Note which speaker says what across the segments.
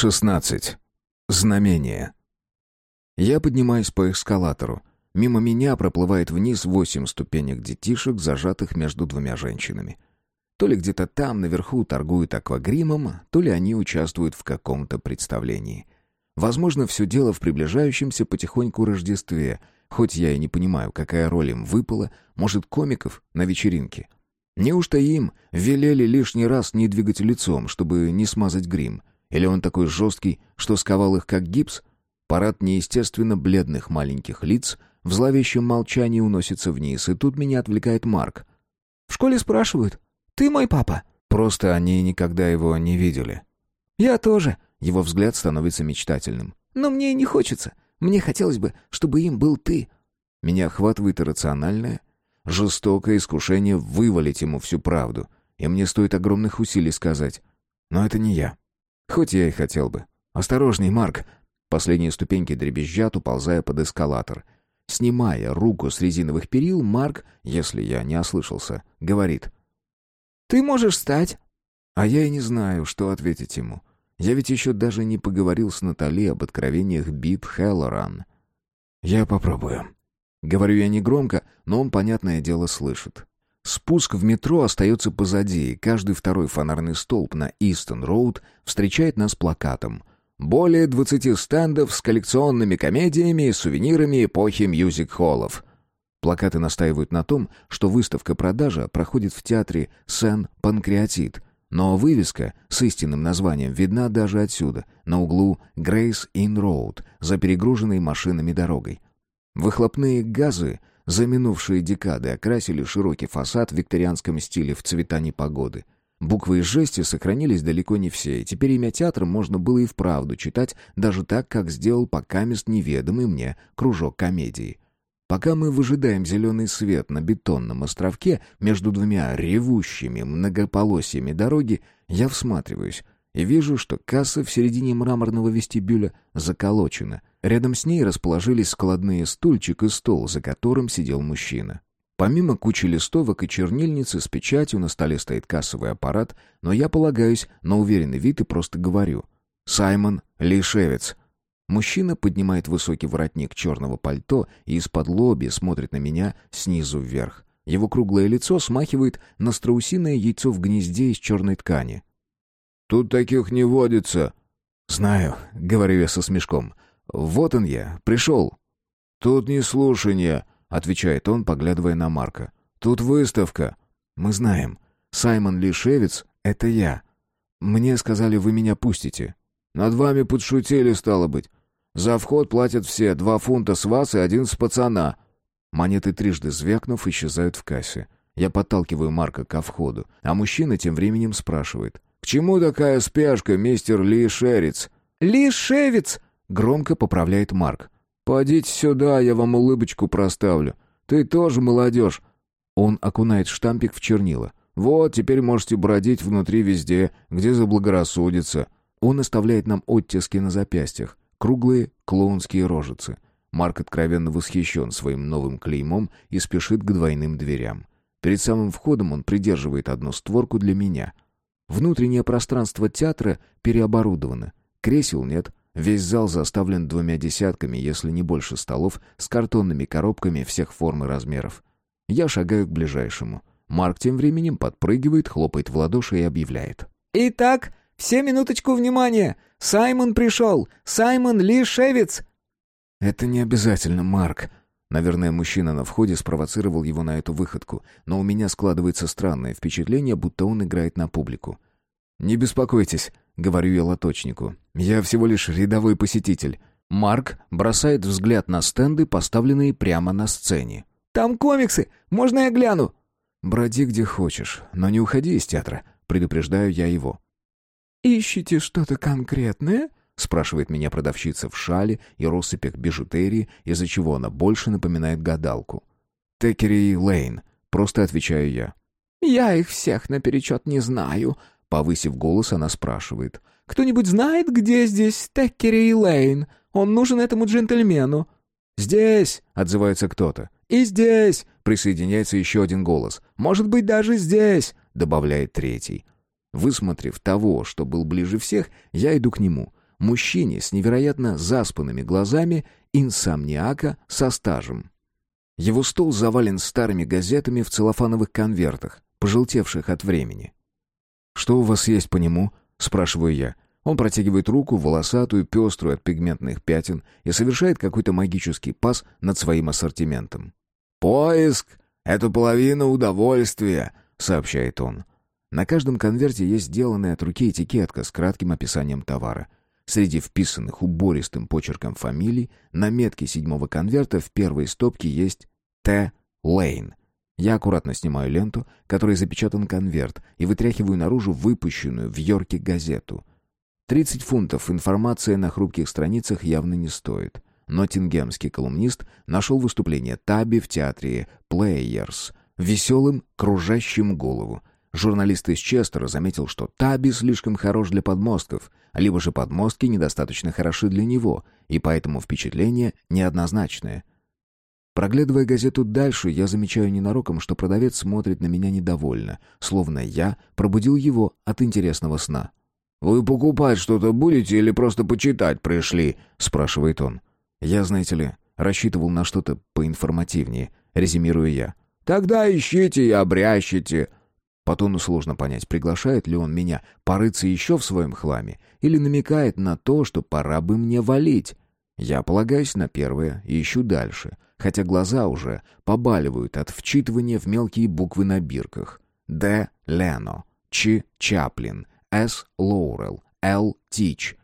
Speaker 1: 16. Знамение. Я поднимаюсь по эскалатору. Мимо меня проплывает вниз восемь ступенек детишек, зажатых между двумя женщинами. То ли где-то там, наверху, торгуют аквагримом, то ли они участвуют в каком-то представлении. Возможно, все дело в приближающемся потихоньку Рождестве, хоть я и не понимаю, какая роль им выпала, может, комиков на вечеринке. Неужто им велели лишний раз не двигать лицом, чтобы не смазать грим — или он такой жесткий, что сковал их как гипс? Парад неестественно бледных маленьких лиц в зловещем молчании уносится вниз, и тут меня отвлекает Марк.
Speaker 2: «В школе спрашивают, ты мой папа?»
Speaker 1: Просто они никогда его не видели.
Speaker 2: «Я тоже».
Speaker 1: Его взгляд становится мечтательным.
Speaker 2: «Но мне не хочется. Мне хотелось бы, чтобы им был ты».
Speaker 1: Меня охватывает иррациональное, жестокое искушение вывалить ему всю правду. И мне стоит огромных усилий сказать. Но это не я. Хоть я и хотел бы. «Осторожней, Марк!» Последние ступеньки дребезжат, уползая под эскалатор. Снимая руку с резиновых перил, Марк, если я не ослышался, говорит.
Speaker 2: «Ты можешь встать?»
Speaker 1: А я и не знаю, что ответить ему. Я ведь еще даже не поговорил с Натали об откровениях Бип Хеллоран. «Я попробую». Говорю я негромко, но он, понятное дело, слышит. Спуск в метро остается позади, и каждый второй фонарный столб на Истон-Роуд встречает нас плакатом. Более 20 стендов с коллекционными комедиями и сувенирами эпохи мюзик-холлов. Плакаты настаивают на том, что выставка-продажа проходит в театре Сен-Панкреатит, но вывеска с истинным названием видна даже отсюда, на углу Грейс Ин Роуд, за перегруженной машинами дорогой. Выхлопные газы за минувшие декады окрасили широкий фасад в викторианском стиле в цвета непогоды. Буквы и жести сохранились далеко не все, и теперь имя театра можно было и вправду читать даже так, как сделал покамест неведомый мне кружок комедии. Пока мы выжидаем зеленый свет на бетонном островке между двумя ревущими многополосьями дороги, я всматриваюсь и вижу, что касса в середине мраморного вестибюля заколочена, Рядом с ней расположились складные стульчик и стол, за которым сидел мужчина. Помимо кучи листовок и чернильницы с печатью на столе стоит кассовый аппарат, но я полагаюсь на уверенный вид и просто говорю. «Саймон Лишевец». Мужчина поднимает высокий воротник черного пальто и из-под лоби смотрит на меня снизу вверх. Его круглое лицо смахивает на страусиное яйцо в гнезде из черной ткани.
Speaker 3: «Тут таких не водится».
Speaker 1: «Знаю», — говорю я со смешком. «Вот он я, пришел».
Speaker 3: «Тут не слушание», — отвечает он, поглядывая на Марка. «Тут выставка».
Speaker 1: «Мы знаем. Саймон Лишевец — это я. Мне сказали, вы меня пустите».
Speaker 3: «Над вами подшутили, стало быть. За вход платят все, два фунта с вас и один с пацана».
Speaker 1: Монеты трижды звякнув, исчезают в кассе. Я подталкиваю Марка ко входу, а мужчина тем временем спрашивает.
Speaker 3: «К чему такая спешка, мистер Ли Шерец?»
Speaker 1: Громко поправляет Марк.
Speaker 3: «Подите сюда, я вам улыбочку проставлю. Ты тоже молодежь».
Speaker 1: Он окунает штампик в чернила.
Speaker 3: «Вот, теперь можете бродить внутри везде, где заблагорассудится».
Speaker 1: Он оставляет нам оттиски на запястьях, круглые клоунские рожицы. Марк откровенно восхищен своим новым клеймом и спешит к двойным дверям. Перед самым входом он придерживает одну створку для меня. Внутреннее пространство театра переоборудовано. Кресел нет, Весь зал заставлен двумя десятками, если не больше столов, с картонными коробками всех форм и размеров. Я шагаю к ближайшему. Марк тем временем подпрыгивает, хлопает в ладоши и объявляет.
Speaker 2: «Итак, все минуточку внимания! Саймон пришел! Саймон Лишевец!»
Speaker 1: «Это не обязательно, Марк», Наверное, мужчина на входе спровоцировал его на эту выходку, но у меня складывается странное впечатление, будто он играет на публику. «Не беспокойтесь», — говорю я лоточнику. «Я всего лишь рядовой посетитель». Марк бросает взгляд на стенды, поставленные прямо на сцене.
Speaker 2: «Там комиксы! Можно я гляну?»
Speaker 1: «Броди где хочешь, но не уходи из театра», — предупреждаю я его.
Speaker 2: «Ищете что-то конкретное?»
Speaker 1: — спрашивает меня продавщица в шале и россыпях бижутерии, из-за чего она больше напоминает гадалку. «Текери Лейн», — просто отвечаю я.
Speaker 2: «Я их всех наперечет не знаю»,
Speaker 1: Повысив голос, она спрашивает.
Speaker 2: «Кто-нибудь знает, где здесь Теккери и Лейн? Он нужен этому джентльмену».
Speaker 1: «Здесь!» — отзывается кто-то.
Speaker 2: «И здесь!»
Speaker 1: — присоединяется еще один голос.
Speaker 2: «Может быть, даже здесь!»
Speaker 1: — добавляет третий. Высмотрев того, что был ближе всех, я иду к нему. мужчине с невероятно заспанными глазами, инсомниака со стажем. Его стол завален старыми газетами в целлофановых конвертах, пожелтевших от времени. «Что у вас есть по нему?» — спрашиваю я. Он протягивает руку, волосатую, пеструю от пигментных пятен, и совершает какой-то магический пас над своим ассортиментом.
Speaker 3: «Поиск — это половина удовольствия», — сообщает он.
Speaker 1: На каждом конверте есть сделанная от руки этикетка с кратким описанием товара. Среди вписанных убористым почерком фамилий на метке седьмого конверта в первой стопке есть «Т. Лейн». Я аккуратно снимаю ленту, которой запечатан конверт, и вытряхиваю наружу выпущенную в Йорке газету. 30 фунтов информация на хрупких страницах явно не стоит. Ноттингемский колумнист нашел выступление Таби в театре «Плеерс», веселым, кружащим голову. Журналист из Честера заметил, что Таби слишком хорош для подмостков, либо же подмостки недостаточно хороши для него, и поэтому впечатление неоднозначное. Проглядывая газету дальше, я замечаю ненароком, что продавец смотрит на меня недовольно, словно я пробудил его от интересного сна.
Speaker 3: «Вы покупать что-то будете или просто почитать пришли?» — спрашивает он.
Speaker 1: «Я, знаете ли, рассчитывал на что-то поинформативнее», — резюмирую я.
Speaker 3: «Тогда ищите и обрящите».
Speaker 1: По тону сложно понять, приглашает ли он меня порыться еще в своем хламе или намекает на то, что пора бы мне валить. Я полагаюсь на первое и ищу дальше, хотя глаза уже побаливают от вчитывания в мелкие буквы на бирках. Д. Лено, Ч. Чаплин, с. Лоурел, Л. Тич.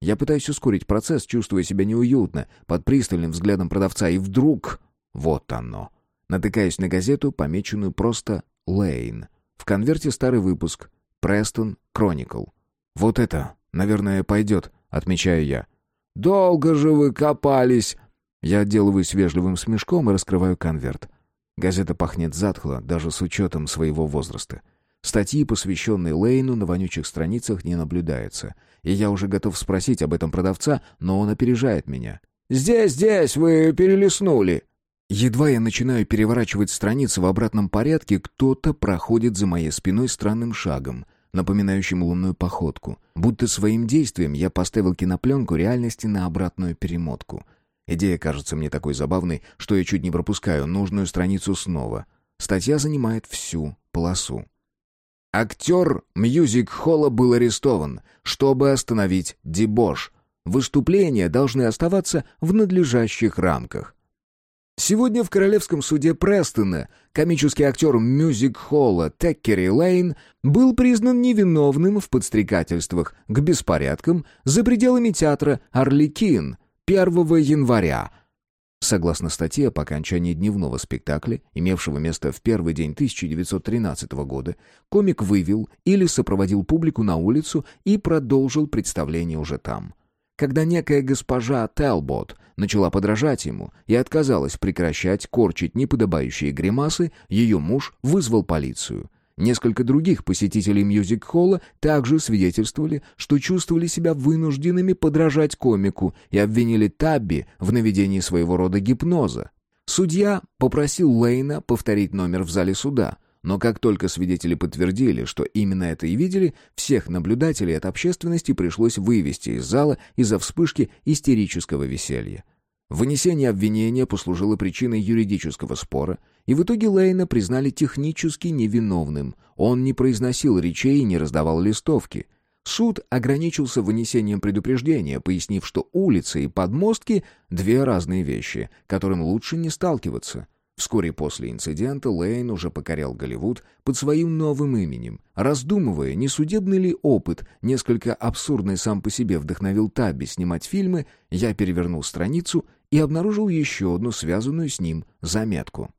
Speaker 1: Я пытаюсь ускорить процесс, чувствуя себя неуютно, под пристальным взглядом продавца, и вдруг... Вот оно. Натыкаюсь на газету, помеченную просто «Лейн». В конверте старый выпуск «Престон Кроникл». «Вот это, наверное, пойдет», — отмечаю я.
Speaker 3: «Долго же вы копались!»
Speaker 1: Я отделываюсь вежливым смешком и раскрываю конверт. Газета пахнет затхло, даже с учетом своего возраста. Статьи, посвященные Лейну, на вонючих страницах не наблюдается. И я уже готов спросить об этом продавца, но он опережает меня.
Speaker 3: «Здесь, здесь, вы перелистнули!»
Speaker 1: Едва я начинаю переворачивать страницы в обратном порядке, кто-то проходит за моей спиной странным шагом, напоминающим лунную походку. Будто своим действием я поставил кинопленку реальности на обратную перемотку. Идея кажется мне такой забавной, что я чуть не пропускаю нужную страницу снова. Статья занимает всю полосу. Актер мьюзик-холла был арестован, чтобы остановить дебош. Выступления должны оставаться в надлежащих рамках. Сегодня в Королевском суде Престона комический актер мюзик-холла Теккери Лейн был признан невиновным в подстрекательствах к беспорядкам за пределами театра «Орликин» 1 января – Согласно статье, по окончании дневного спектакля, имевшего место в первый день 1913 года, комик вывел или сопроводил публику на улицу и продолжил представление уже там. Когда некая госпожа Телбот начала подражать ему и отказалась прекращать корчить неподобающие гримасы, ее муж вызвал полицию. Несколько других посетителей мюзик-холла также свидетельствовали, что чувствовали себя вынужденными подражать комику и обвинили Табби в наведении своего рода гипноза. Судья попросил Лейна повторить номер в зале суда, но как только свидетели подтвердили, что именно это и видели, всех наблюдателей от общественности пришлось вывести из зала из-за вспышки истерического веселья. Вынесение обвинения послужило причиной юридического спора, и в итоге Лейна признали технически невиновным. Он не произносил речей и не раздавал листовки. Суд ограничился вынесением предупреждения, пояснив, что улицы и подмостки — две разные вещи, которым лучше не сталкиваться. Вскоре после инцидента Лейн уже покорял Голливуд под своим новым именем. Раздумывая, не судебный ли опыт, несколько абсурдный сам по себе вдохновил Табби снимать фильмы, я перевернул страницу и обнаружил еще одну связанную с ним заметку.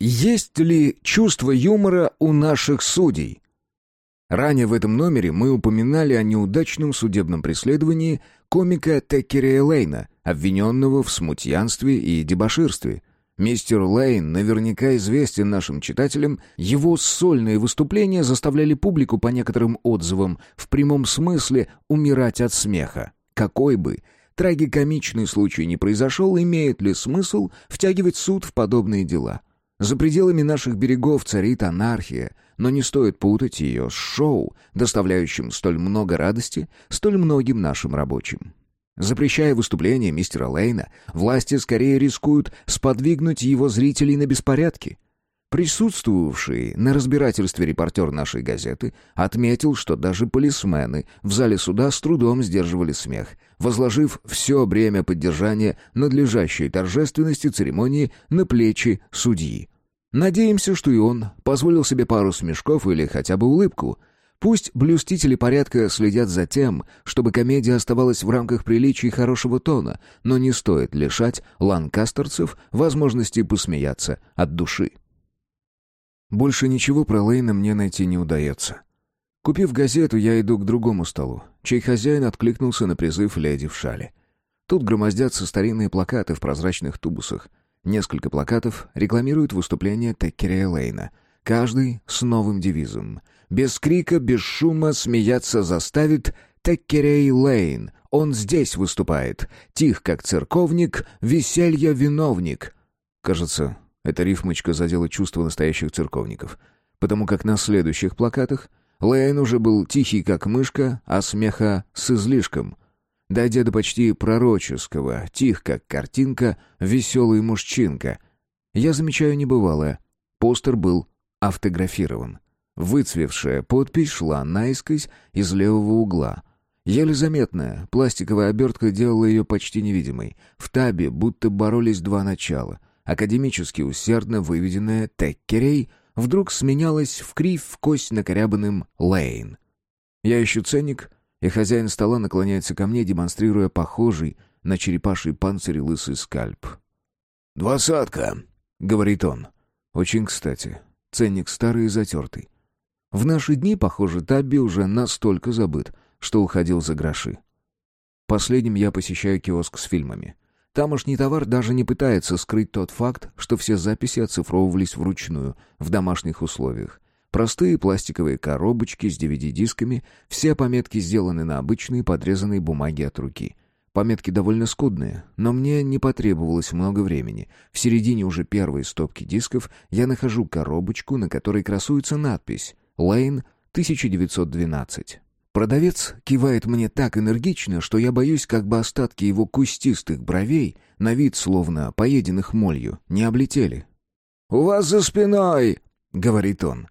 Speaker 1: Есть ли чувство юмора у наших судей? Ранее в этом номере мы упоминали о неудачном судебном преследовании комика Теккерея Лейна, обвиненного в смутьянстве и дебоширстве – Мистер Лейн наверняка известен нашим читателям, его сольные выступления заставляли публику по некоторым отзывам в прямом смысле умирать от смеха. Какой бы трагикомичный случай не произошел, имеет ли смысл втягивать суд в подобные дела? За пределами наших берегов царит анархия, но не стоит путать ее с шоу, доставляющим столь много радости столь многим нашим рабочим. Запрещая выступления мистера Лейна, власти скорее рискуют сподвигнуть его зрителей на беспорядки. Присутствовавший на разбирательстве репортер нашей газеты отметил, что даже полисмены в зале суда с трудом сдерживали смех, возложив все бремя поддержания надлежащей торжественности церемонии на плечи судьи. Надеемся, что и он позволил себе пару смешков или хотя бы улыбку. Пусть блюстители порядка следят за тем, чтобы комедия оставалась в рамках приличий и хорошего тона, но не стоит лишать ланкастерцев возможности посмеяться от души. Больше ничего про Лейна мне найти не удается. Купив газету, я иду к другому столу, чей хозяин откликнулся на призыв леди в шале. Тут громоздятся старинные плакаты в прозрачных тубусах — Несколько плакатов рекламируют выступление Теккерея Лейна. Каждый с новым девизом. «Без крика, без шума смеяться заставит Теккерей Лейн. Он здесь выступает. Тих, как церковник, веселье виновник». Кажется, эта рифмочка задела чувство настоящих церковников. Потому как на следующих плакатах Лейн уже был тихий, как мышка, а смеха с излишком. Дойдя до почти пророческого, тих как картинка, веселый мужчинка. Я замечаю небывалое. Постер был автографирован. Выцвевшая подпись шла наискось из левого угла. Еле заметная, пластиковая обертка делала ее почти невидимой. В табе будто боролись два начала. Академически усердно выведенная «Теккерей» вдруг сменялась в кривь в кость накорябанным «Лейн». Я ищу ценник — и хозяин стола наклоняется ко мне, демонстрируя похожий на черепаший панцирь лысый скальп.
Speaker 3: «Двадцатка», — говорит он.
Speaker 1: Очень кстати. Ценник старый и затертый. В наши дни, похоже, Табби уже настолько забыт, что уходил за гроши. Последним я посещаю киоск с фильмами. Тамошний товар даже не пытается скрыть тот факт, что все записи оцифровывались вручную, в домашних условиях. Простые пластиковые коробочки с DVD-дисками, все пометки сделаны на обычной подрезанной бумаге от руки. Пометки довольно скудные, но мне не потребовалось много времени. В середине уже первой стопки дисков я нахожу коробочку, на которой красуется надпись «Лейн 1912». Продавец кивает мне так энергично, что я боюсь, как бы остатки его кустистых бровей, на вид словно поеденных молью, не облетели.
Speaker 3: «У вас за спиной!» — говорит он.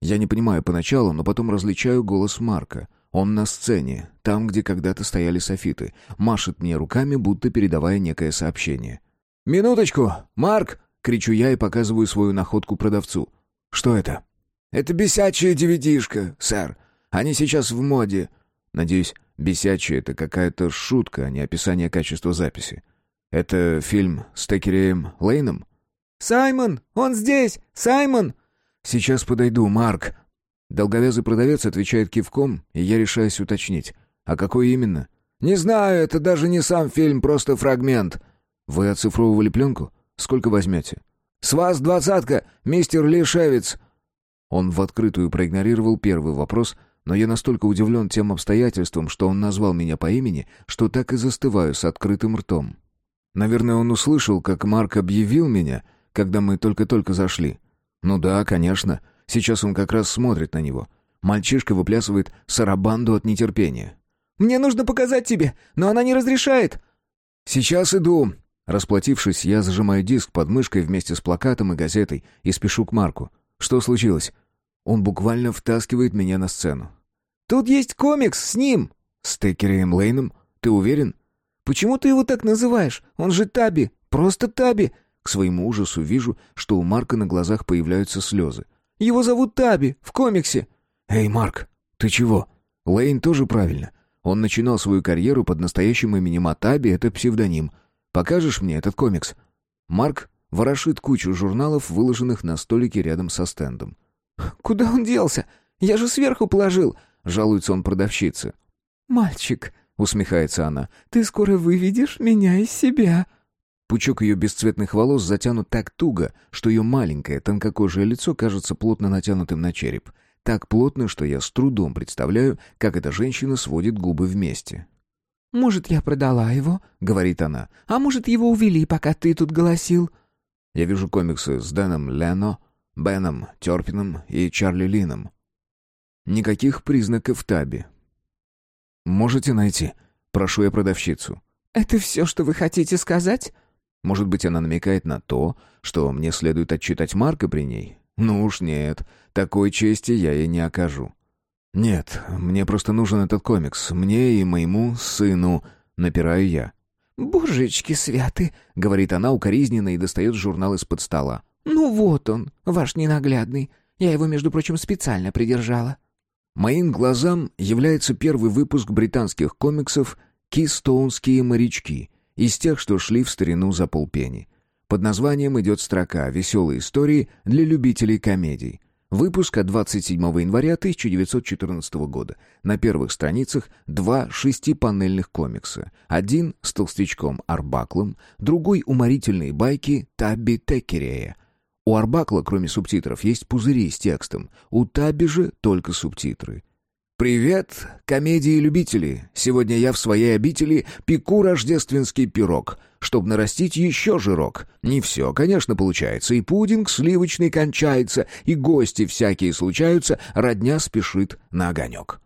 Speaker 1: Я не понимаю поначалу, но потом различаю голос Марка. Он на сцене, там, где когда-то стояли софиты. Машет мне руками, будто передавая некое сообщение.
Speaker 3: «Минуточку! Марк!»
Speaker 1: — кричу я и показываю свою находку продавцу. «Что это?»
Speaker 3: «Это бесячая DVD-шка, сэр. Они сейчас в моде».
Speaker 1: Надеюсь, бесячая — это какая-то шутка, а не описание качества записи. Это фильм с Текереем Лейном?
Speaker 2: «Саймон! Он здесь! Саймон!»
Speaker 1: «Сейчас подойду, Марк». Долговязый продавец отвечает кивком, и я решаюсь уточнить. «А какой именно?»
Speaker 3: «Не знаю, это даже не сам фильм, просто фрагмент».
Speaker 1: «Вы оцифровывали пленку? Сколько возьмете?»
Speaker 3: «С вас двадцатка, мистер Лишевец».
Speaker 1: Он в открытую проигнорировал первый вопрос, но я настолько удивлен тем обстоятельством, что он назвал меня по имени, что так и застываю с открытым ртом. Наверное, он услышал, как Марк объявил меня, когда мы только-только зашли. Ну да, конечно. Сейчас он как раз смотрит на него. Мальчишка выплясывает сарабанду от нетерпения.
Speaker 2: «Мне нужно показать тебе, но она не разрешает».
Speaker 3: «Сейчас иду».
Speaker 1: Расплатившись, я зажимаю диск под мышкой вместе с плакатом и газетой и спешу к Марку. Что случилось? Он буквально втаскивает меня на сцену.
Speaker 2: «Тут есть комикс с ним!»
Speaker 1: «С Текереем Лейном? Ты уверен?»
Speaker 2: «Почему ты его так называешь? Он же Таби! Просто Таби!
Speaker 1: К своему ужасу вижу, что у Марка на глазах появляются слезы.
Speaker 2: «Его зовут Таби, в комиксе».
Speaker 1: «Эй, Марк, ты чего? Лейн тоже правильно. Он начинал свою карьеру под настоящим именем, а Таби — это псевдоним. Покажешь мне этот комикс?» Марк ворошит кучу журналов, выложенных на столике рядом со стендом.
Speaker 2: «Куда он делся? Я же сверху положил!»
Speaker 1: — жалуется он продавщице.
Speaker 2: «Мальчик», —
Speaker 1: усмехается она, —
Speaker 2: «ты скоро выведешь меня из себя».
Speaker 1: Пучок ее бесцветных волос затянут так туго, что ее маленькое тонкокожее лицо кажется плотно натянутым на череп. Так плотно, что я с трудом представляю, как эта женщина сводит губы вместе.
Speaker 2: «Может, я продала его?» — говорит она. «А может, его увели, пока ты тут голосил?»
Speaker 1: Я вижу комиксы с Дэном Лено, Беном Терпином и Чарли Лином. Никаких признаков Таби. «Можете найти?» Прошу я продавщицу.
Speaker 2: «Это все, что вы хотите сказать?»
Speaker 1: Может быть, она намекает на то, что мне следует отчитать Марка при ней? Ну уж нет, такой чести я ей не окажу. Нет, мне просто нужен этот комикс, мне и моему сыну, напираю я.
Speaker 2: «Божечки святы!» — говорит она укоризненно и достает журнал из-под стола. «Ну вот он, ваш ненаглядный. Я его, между прочим, специально придержала».
Speaker 1: Моим глазам является первый выпуск британских комиксов «Кистоунские морячки», из тех, что шли в старину за полпени. Под названием идет строка «Веселые истории для любителей комедий». Выпуск от 27 января 1914 года. На первых страницах два шестипанельных комикса. Один с толстячком Арбаклом, другой уморительные байки Табби Текерея. У Арбакла, кроме субтитров, есть пузыри с текстом. У Табби же только субтитры. «Привет, комедии-любители! Сегодня я в своей обители пеку рождественский пирог, чтобы нарастить еще жирок. Не все, конечно, получается, и пудинг сливочный кончается, и гости всякие случаются, родня спешит на огонек».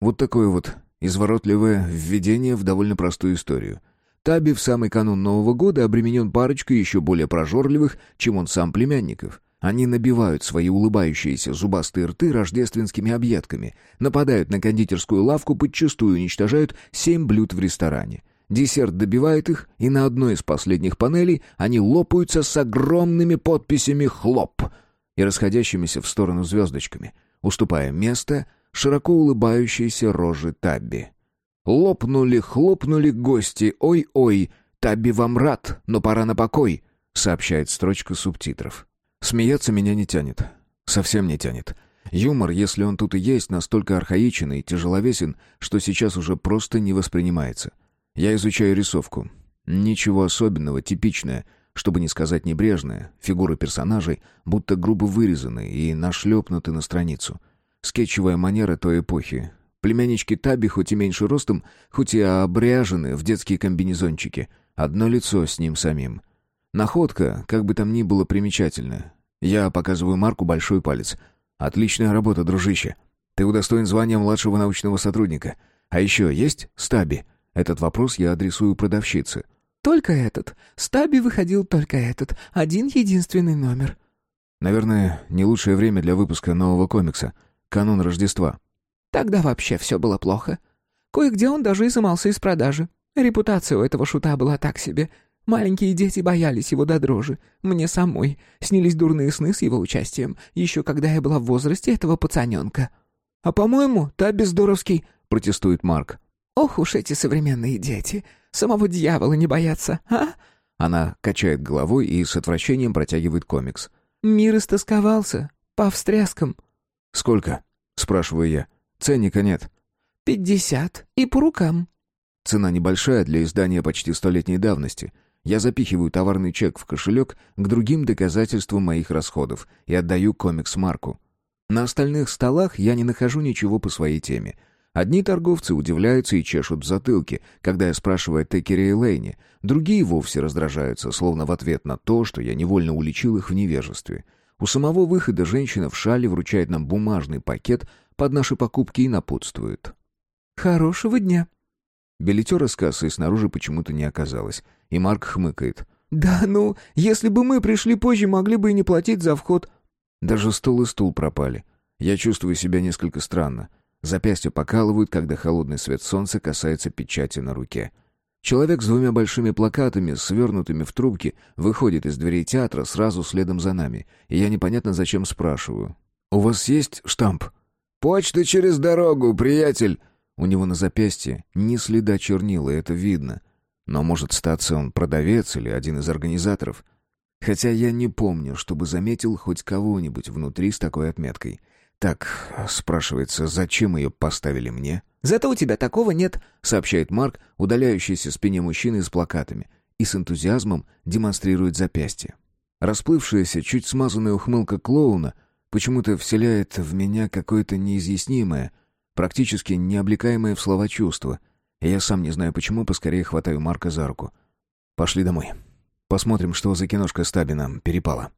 Speaker 1: Вот такое вот изворотливое введение в довольно простую историю. Таби в самый канун Нового года обременен парочкой еще более прожорливых, чем он сам племянников — они набивают свои улыбающиеся зубастые рты рождественскими объедками, нападают на кондитерскую лавку, подчастую уничтожают семь блюд в ресторане. Десерт добивает их, и на одной из последних панелей они лопаются с огромными подписями «Хлоп» и расходящимися в сторону звездочками, уступая место широко улыбающейся рожи Табби. «Лопнули, хлопнули гости, ой-ой, Табби вам рад, но пора на покой», сообщает строчка субтитров. Смеяться меня не тянет. Совсем не тянет. Юмор, если он тут и есть, настолько архаичен и тяжеловесен, что сейчас уже просто не воспринимается. Я изучаю рисовку. Ничего особенного, типичное, чтобы не сказать небрежное. Фигуры персонажей будто грубо вырезаны и нашлепнуты на страницу. Скетчевая манера той эпохи. Племяннички Таби, хоть и меньше ростом, хоть и обряжены в детские комбинезончики. Одно лицо с ним самим. Находка, как бы там ни было примечательная. Я показываю Марку большой палец. Отличная работа, дружище. Ты удостоен звания младшего научного сотрудника. А еще есть стаби? Этот вопрос я адресую продавщице.
Speaker 2: Только этот. Стаби выходил только этот. Один единственный номер.
Speaker 1: Наверное, не лучшее время для выпуска нового комикса. Канун Рождества.
Speaker 2: Тогда вообще все было плохо. Кое-где он даже изымался из продажи. Репутация у этого шута была так себе. Маленькие дети боялись его до дрожи. Мне самой снились дурные сны с его участием, еще когда я была в возрасте этого пацаненка. «А по-моему, Табби здоровский», — протестует Марк. «Ох уж эти современные дети! Самого дьявола не боятся, а?»
Speaker 1: Она качает головой и с отвращением протягивает комикс.
Speaker 2: «Мир истосковался. По встряскам».
Speaker 1: «Сколько?» — спрашиваю я. «Ценника нет».
Speaker 2: «Пятьдесят. И по рукам».
Speaker 1: Цена небольшая для издания почти столетней давности — я запихиваю товарный чек в кошелек к другим доказательствам моих расходов и отдаю комикс Марку. На остальных столах я не нахожу ничего по своей теме. Одни торговцы удивляются и чешут в затылке, когда я спрашиваю о Текере и Лейне. Другие вовсе раздражаются, словно в ответ на то, что я невольно уличил их в невежестве. У самого выхода женщина в шале вручает нам бумажный пакет под наши покупки и напутствует.
Speaker 2: «Хорошего дня!»
Speaker 1: Билетера с кассы снаружи почему-то не оказалось, и Марк хмыкает.
Speaker 2: «Да ну, если бы мы пришли позже, могли бы и не платить за вход».
Speaker 1: Даже стол и стул пропали. Я чувствую себя несколько странно. Запястья покалывают, когда холодный свет солнца касается печати на руке. Человек с двумя большими плакатами, свернутыми в трубки, выходит из дверей театра сразу следом за нами, и я непонятно зачем спрашиваю. «У вас есть штамп?»
Speaker 3: «Почта через дорогу, приятель!»
Speaker 1: У него на запястье ни следа чернила, это видно. Но может статься он продавец или один из организаторов. Хотя я не помню, чтобы заметил хоть кого-нибудь внутри с такой отметкой. Так, спрашивается, зачем ее поставили мне?
Speaker 2: «Зато у тебя такого нет», —
Speaker 1: сообщает Марк, удаляющийся спине мужчины с плакатами, и с энтузиазмом демонстрирует запястье. Расплывшаяся, чуть смазанная ухмылка клоуна почему-то вселяет в меня какое-то неизъяснимое, практически необлекаемое в слова чувство. И я сам не знаю почему, поскорее хватаю Марка за руку. «Пошли домой. Посмотрим, что за киношка Стабина перепала.